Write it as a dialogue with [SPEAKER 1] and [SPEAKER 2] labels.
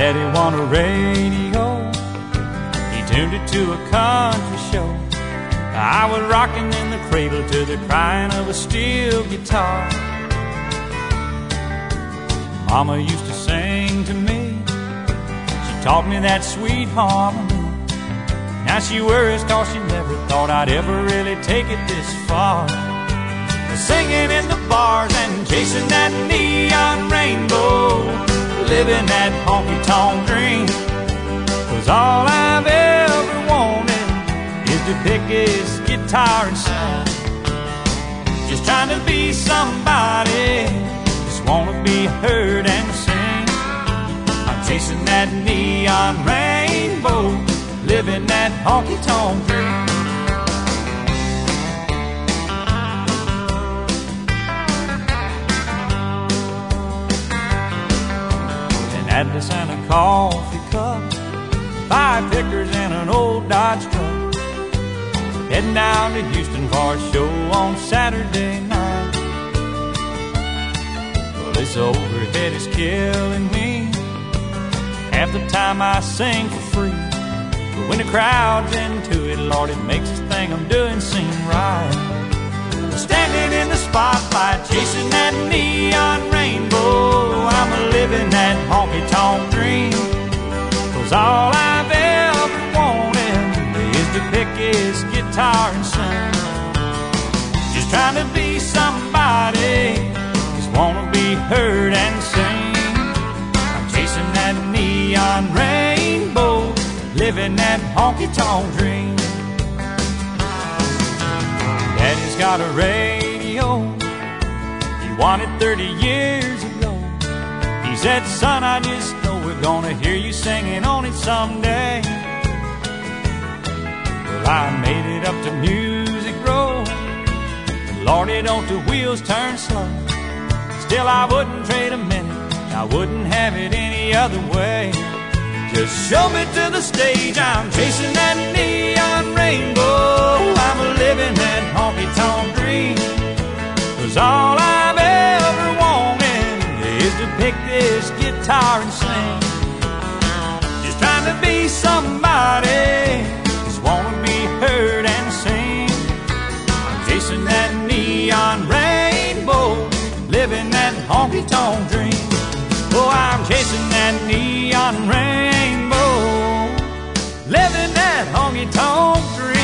[SPEAKER 1] Daddy won a radio. He tuned it to a country show. I was rocking in the cradle to the crying of a steel guitar. Mama used to sing to me. She taught me that sweet harmony. Now she worries cause she never thought I'd ever really take it this far. Singing in the bars and chasing that neon rainbow. Living that honky tonk dream. Cause all I've ever wanted is to pick his guitar and sing. Just trying to be somebody. Just wanna be heard and sing. I'm chasing that neon rainbow. Living that honky tonk dream. And a coffee cup, five pickers and an old Dodge truck. Heading down to Houston for a show on Saturday night. Well, this overhead is killing me. Half the time I sing for free. But when the crowd's into it, Lord, it makes this thing I'm doing seem right. Standing in the spotlight, chasing Cause all I've ever wanted is to pick his guitar and sing. Just trying to be somebody, just wanna be heard and seen. I'm chasing that neon rainbow, living that honky tonk dream. Daddy's got a radio he wanted 30 years ago. He said, Son, I just we're gonna hear you singing on it someday. Well, I made it up to Music Row. And Lordy, don't the wheels turn slow. Still, I wouldn't trade a minute, I wouldn't have it any other way. Just show me to the stage, I'm chasing that neon rainbow. guitar and sing. Just trying to be somebody, just wanna be heard and seen. I'm chasing that neon rainbow, living that honky tonk dream. Oh, I'm chasing that neon rainbow, living that honky tonk dream.